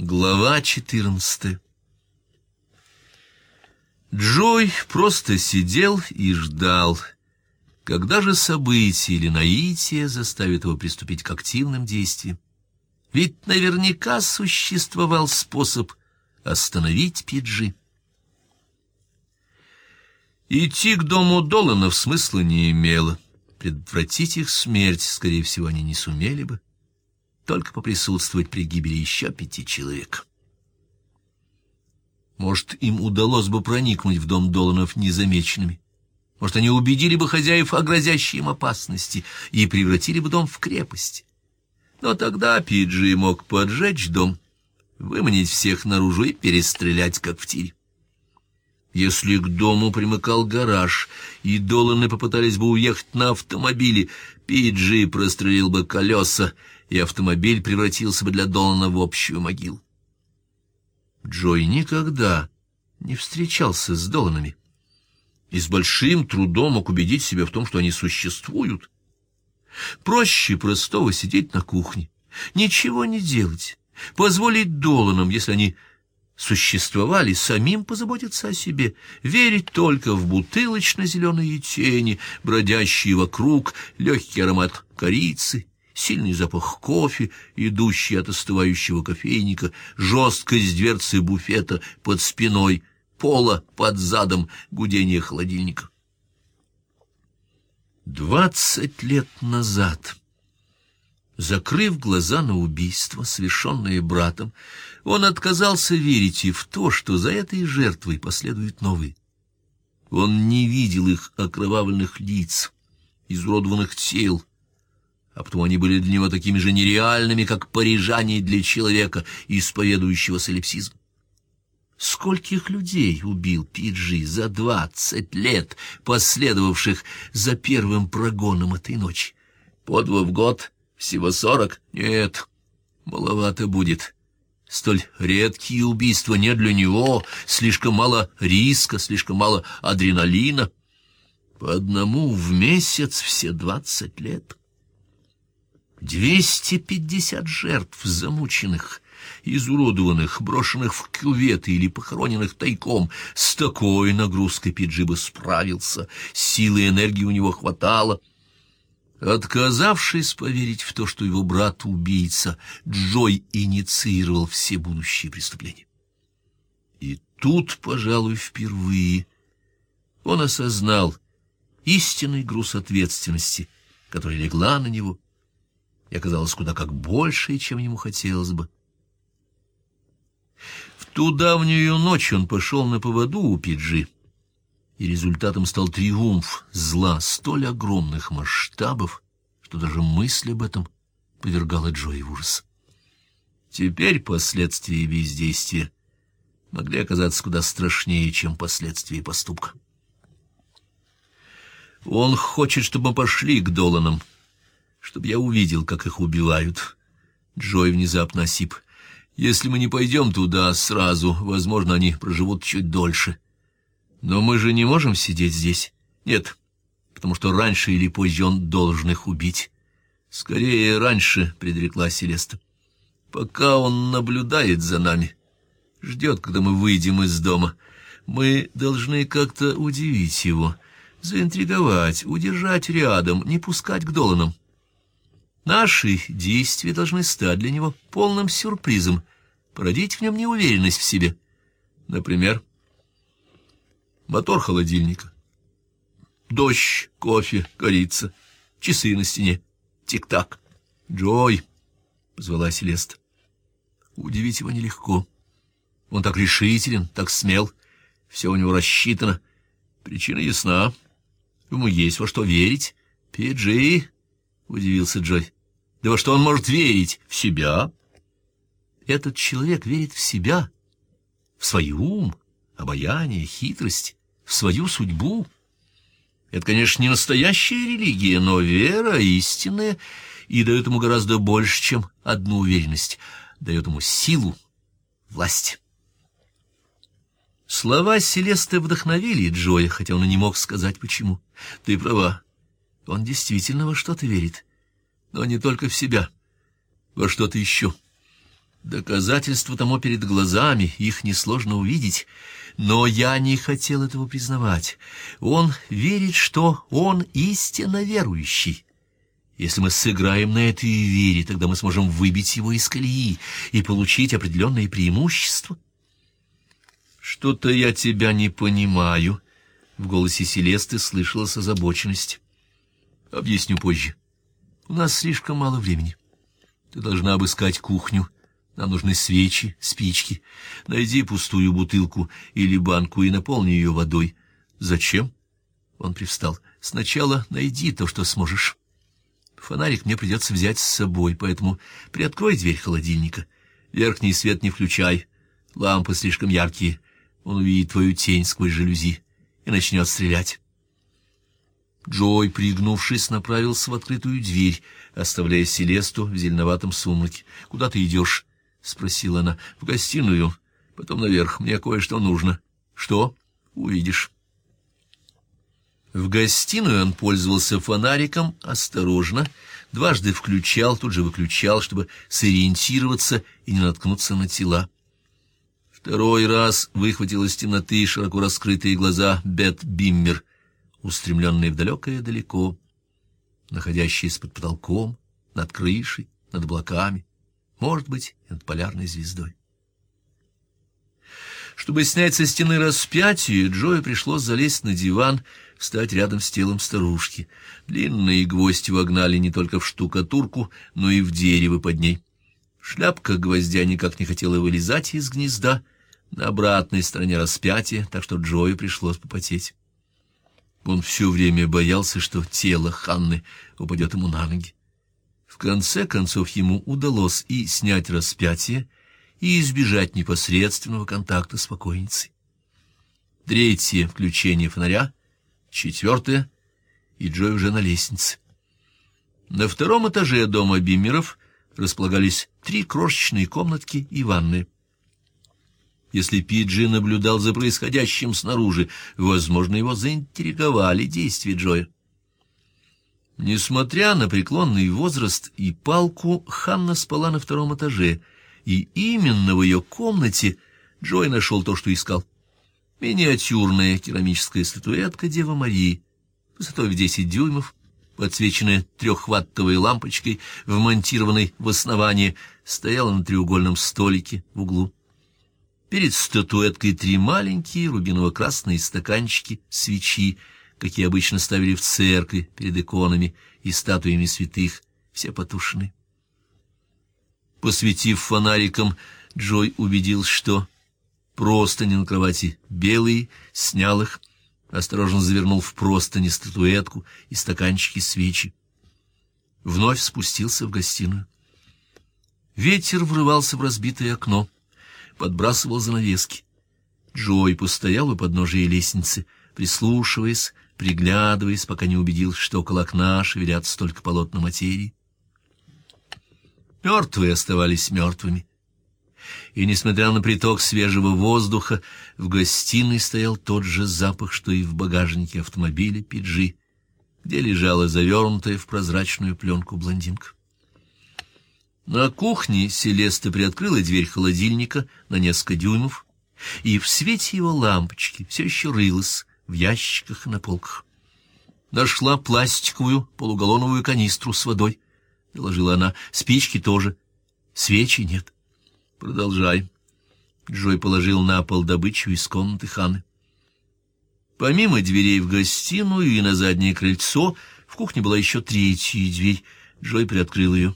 Глава 14 Джой просто сидел и ждал, когда же события или наитие заставят его приступить к активным действиям. Ведь наверняка существовал способ остановить Пиджи. Идти к дому Доланов смысла не имело. Предотвратить их смерть, скорее всего, они не сумели бы только поприсутствовать при гибели еще пяти человек. Может, им удалось бы проникнуть в дом Доланов незамеченными. Может, они убедили бы хозяев о грозящей им опасности и превратили бы дом в крепость. Но тогда Пиджи мог поджечь дом, выманить всех наружу и перестрелять, как в тире. Если к дому примыкал гараж, и Доланы попытались бы уехать на автомобиле, Пиджи прострелил бы колеса, и автомобиль превратился бы для Долана в общую могилу. Джой никогда не встречался с Доланами и с большим трудом мог убедить себя в том, что они существуют. Проще простого сидеть на кухне, ничего не делать, позволить Доланам, если они существовали, самим позаботиться о себе, верить только в бутылочно-зеленые тени, бродящие вокруг, легкий аромат корицы, сильный запах кофе, идущий от остывающего кофейника, жесткость дверцы буфета под спиной, пола под задом, гудение холодильника. Двадцать лет назад, закрыв глаза на убийство, совершенное братом, он отказался верить и в то, что за этой жертвой последуют новые. Он не видел их окровавленных лиц, изуродованных тел, а потому они были для него такими же нереальными, как парижане для человека, исповедующего солипсизм. Скольких людей убил Пиджи за двадцать лет, последовавших за первым прогоном этой ночи? По в год, всего сорок? Нет, маловато будет. Столь редкие убийства не для него, слишком мало риска, слишком мало адреналина. По одному в месяц все двадцать лет. Двести пятьдесят жертв замученных, изуродованных, брошенных в кюветы или похороненных тайком. С такой нагрузкой Пиджиба справился, силы и энергии у него хватало. Отказавшись поверить в то, что его брат убийца, Джой инициировал все будущие преступления. И тут, пожалуй, впервые он осознал истинный груз ответственности, которая легла на него и оказалась куда как большей, чем ему хотелось бы. В ту давнюю ночь он пошел на поводу у Пиджи, и результатом стал триумф зла столь огромных масштабов, что даже мысль об этом повергала Джои в ужас. Теперь последствия бездействия могли оказаться куда страшнее, чем последствия поступка. Он хочет, чтобы мы пошли к Доланам, чтобы я увидел, как их убивают. Джой внезапно осип. Если мы не пойдем туда сразу, возможно, они проживут чуть дольше. Но мы же не можем сидеть здесь. Нет, потому что раньше или позже он должен их убить. Скорее, раньше, — предрекла Селеста. Пока он наблюдает за нами, ждет, когда мы выйдем из дома. Мы должны как-то удивить его, заинтриговать, удержать рядом, не пускать к Доланам. Наши действия должны стать для него полным сюрпризом, породить в нем неуверенность в себе. Например, мотор холодильника, дождь, кофе, корица, часы на стене, тик-так. «Джой!» — позвала Селеста. Удивить его нелегко. Он так решителен, так смел, все у него рассчитано. Причина ясна. Ему есть во что верить. «Пиджи!» — удивился Джой. Да во что он может верить? В себя? Этот человек верит в себя, в свой ум, обаяние, хитрость, в свою судьбу. Это, конечно, не настоящая религия, но вера истинная и дает ему гораздо больше, чем одну уверенность, дает ему силу, власть. Слова Селесты вдохновили Джоя, хотя он и не мог сказать, почему. Ты права, он действительно во что-то верит но не только в себя, во что-то еще. Доказательства тому перед глазами, их несложно увидеть, но я не хотел этого признавать. Он верит, что он истинно верующий. Если мы сыграем на этой вере, тогда мы сможем выбить его из колеи и получить определенные преимущества. Что-то я тебя не понимаю. В голосе Селесты слышалась озабоченность. Объясню позже. У нас слишком мало времени. Ты должна обыскать кухню. Нам нужны свечи, спички. Найди пустую бутылку или банку и наполни ее водой. Зачем? Он привстал. Сначала найди то, что сможешь. Фонарик мне придется взять с собой, поэтому приоткрой дверь холодильника. Верхний свет не включай. Лампы слишком яркие. Он увидит твою тень сквозь жалюзи и начнет стрелять. Джой, пригнувшись, направился в открытую дверь, оставляя Селесту в зеленоватом сумраке. — Куда ты идешь? — спросила она. — В гостиную. Потом наверх. Мне кое-что нужно. — Что? — Увидишь. В гостиную он пользовался фонариком осторожно, дважды включал, тут же выключал, чтобы сориентироваться и не наткнуться на тела. Второй раз выхватил из темноты широко раскрытые глаза Бет Биммер, устремленные в далекое далеко, находящиеся под потолком, над крышей, над облаками, может быть, над полярной звездой. Чтобы снять со стены распятие, Джою пришлось залезть на диван, встать рядом с телом старушки. Длинные гвозди вогнали не только в штукатурку, но и в дерево под ней. Шляпка гвоздя никак не хотела вылезать из гнезда на обратной стороне распятия, так что Джою пришлось попотеть. Он все время боялся, что тело Ханны упадет ему на ноги. В конце концов ему удалось и снять распятие, и избежать непосредственного контакта с покойницей. Третье — включение фонаря, четвертое — и Джой уже на лестнице. На втором этаже дома Биммеров располагались три крошечные комнатки и ванны. Если Пиджи наблюдал за происходящим снаружи, возможно, его заинтриговали действия Джоя. Несмотря на преклонный возраст и палку, Ханна спала на втором этаже — и именно в ее комнате Джой нашел то, что искал. Миниатюрная керамическая статуэтка Девы Марии, высотой в десять дюймов, подсвеченная трехваттовой лампочкой, вмонтированной в основание, стояла на треугольном столике в углу. Перед статуэткой три маленькие рубиново-красные стаканчики свечи, какие обычно ставили в церкви перед иконами и статуями святых, все потушены. Посветив фонариком, Джой убедился, что простыни на кровати белые, снял их, осторожно завернул в простыни статуэтку и стаканчики свечи. Вновь спустился в гостиную. Ветер врывался в разбитое окно, подбрасывал занавески. Джой постоял у подножия лестницы, прислушиваясь, приглядываясь, пока не убедился, что около окна шевелятся только полотна материи. Мертвые оставались мертвыми. И, несмотря на приток свежего воздуха, в гостиной стоял тот же запах, что и в багажнике автомобиля Пиджи, где лежала завернутая в прозрачную пленку блондинка. На кухне Селеста приоткрыла дверь холодильника на несколько дюймов, и в свете его лампочки все еще рылась в ящиках и на полках. Нашла пластиковую полугаллоновую канистру с водой — доложила она. Спички тоже. Свечи нет. Продолжай. Джой положил на пол добычу из комнаты Ханы. Помимо дверей в гостиную и на заднее крыльцо, в кухне была еще третья дверь. Джой приоткрыл ее.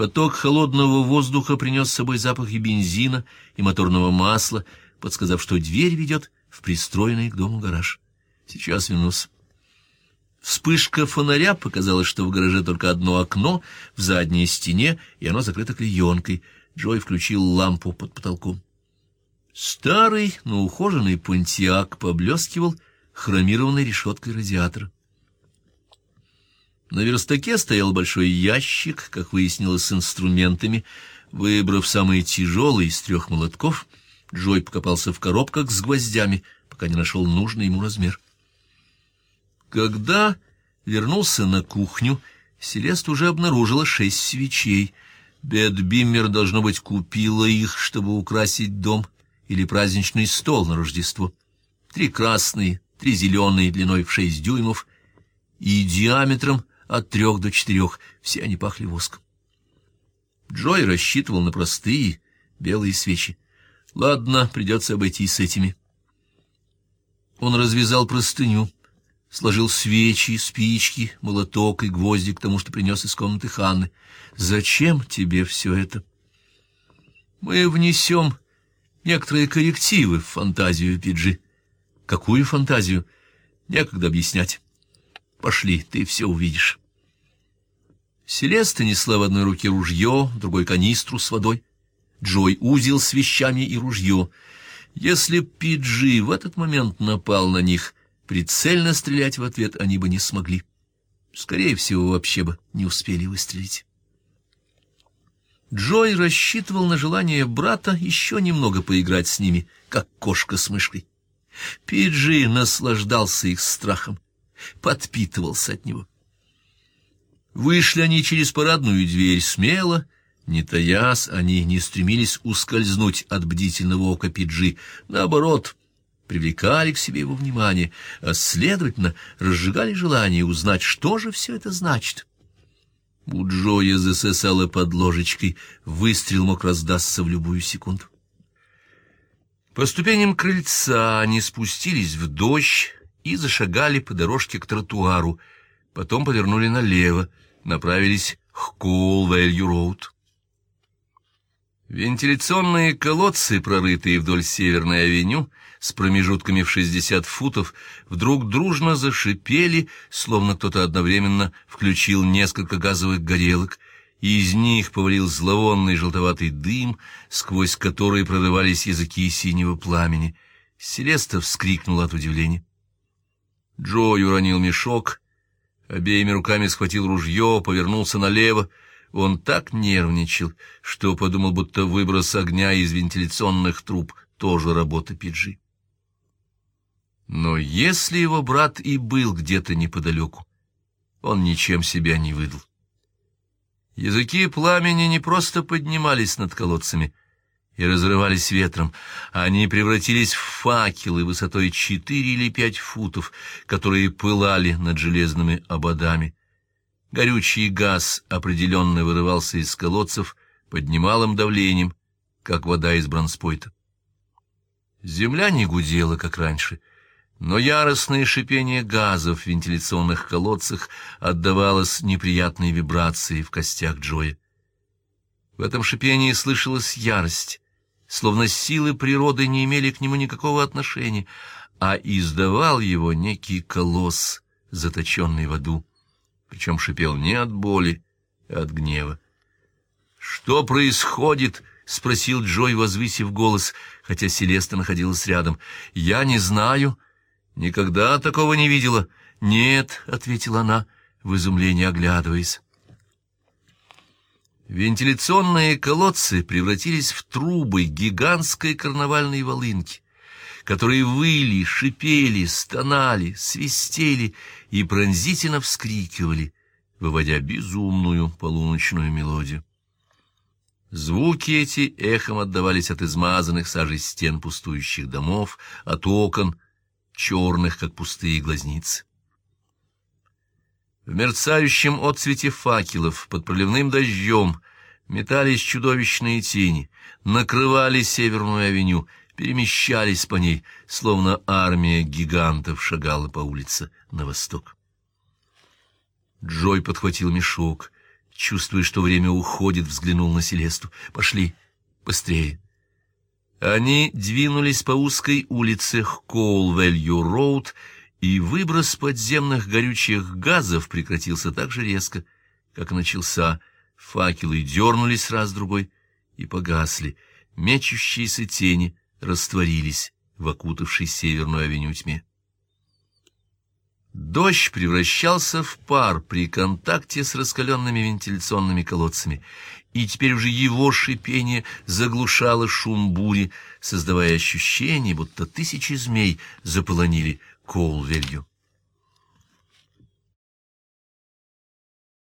Поток холодного воздуха принес с собой запах и бензина, и моторного масла, подсказав, что дверь ведет в пристроенный к дому гараж. Сейчас вернусь. Вспышка фонаря показала, что в гараже только одно окно в задней стене, и оно закрыто клеенкой. Джой включил лампу под потолком. Старый, но ухоженный понтиак поблескивал хромированной решеткой радиатора. На верстаке стоял большой ящик, как выяснилось, с инструментами. Выбрав самый тяжелый из трех молотков, Джой покопался в коробках с гвоздями, пока не нашел нужный ему размер. Когда вернулся на кухню, Селест уже обнаружила шесть свечей. Бет должно быть, купила их, чтобы украсить дом или праздничный стол на Рождество. Три красные, три зеленые, длиной в шесть дюймов и диаметром от трех до четырех. Все они пахли воском. Джой рассчитывал на простые белые свечи. Ладно, придется обойтись с этими. Он развязал простыню, сложил свечи, спички, молоток и гвозди к тому, что принес из комнаты Ханны. «Зачем тебе все это?» «Мы внесем некоторые коррективы в фантазию Пиджи». «Какую фантазию?» «Некогда объяснять. Пошли, ты все увидишь». Селеста несла в одной руке ружье, в другой канистру с водой. Джой узел с вещами и ружье. Если Пиджи в этот момент напал на них, прицельно стрелять в ответ они бы не смогли. Скорее всего, вообще бы не успели выстрелить. Джой рассчитывал на желание брата еще немного поиграть с ними, как кошка с мышкой. Пиджи наслаждался их страхом, подпитывался от него. Вышли они через парадную дверь смело, не таясь, они не стремились ускользнуть от бдительного ока Пиджи, наоборот, привлекали к себе его внимание, а, следовательно, разжигали желание узнать, что же все это значит. У Джоя засосало под ложечкой, выстрел мог раздастся в любую секунду. По ступеням крыльца они спустились в дождь и зашагали по дорожке к тротуару, потом повернули налево, направились к Кулвэлью-роуд. Вентиляционные колодцы, прорытые вдоль Северной авеню, с промежутками в шестьдесят футов, вдруг дружно зашипели, словно кто-то одновременно включил несколько газовых горелок, и из них повалил зловонный желтоватый дым, сквозь который прорывались языки синего пламени. Селеста вскрикнула от удивления. Джой уронил мешок, обеими руками схватил ружье, повернулся налево. Он так нервничал, что подумал, будто выброс огня из вентиляционных труб тоже работа Пиджи. Но если его брат и был где-то неподалеку, он ничем себя не выдал. Языки пламени не просто поднимались над колодцами, и разрывались ветром. Они превратились в факелы высотой четыре или пять футов, которые пылали над железными ободами. Горючий газ определенно вырывался из колодцев под немалым давлением, как вода из бронспойта. Земля не гудела, как раньше, но яростное шипение газов в вентиляционных колодцах отдавалось неприятной вибрацией в костях Джоя. В этом шипении слышалась ярость, словно силы природы не имели к нему никакого отношения, а издавал его некий колосс, заточенный в аду, причем шипел не от боли, а от гнева. «Что происходит?» — спросил Джой, возвысив голос, хотя Селеста находилась рядом. «Я не знаю. Никогда такого не видела». «Нет», — ответила она, в изумлении оглядываясь. Вентиляционные колодцы превратились в трубы гигантской карнавальной волынки, которые выли, шипели, стонали, свистели и пронзительно вскрикивали, выводя безумную полуночную мелодию. Звуки эти эхом отдавались от измазанных сажей стен пустующих домов, от окон, черных, как пустые глазницы. В мерцающем отцвете факелов под проливным дождем метались чудовищные тени, накрывали Северную авеню, перемещались по ней, словно армия гигантов шагала по улице на восток. Джой подхватил мешок, чувствуя, что время уходит, взглянул на Селесту. «Пошли, быстрее!» Они двинулись по узкой улице Коул-Вэлью-Роуд, и выброс подземных горючих газов прекратился так же резко, как начался. Факелы дернулись раз-другой и погасли. Мечущиеся тени растворились в окутавшей северную авеню тьме. Дождь превращался в пар при контакте с раскаленными вентиляционными колодцами, и теперь уже его шипение заглушало шум бури, создавая ощущение, будто тысячи змей заполонили cool video.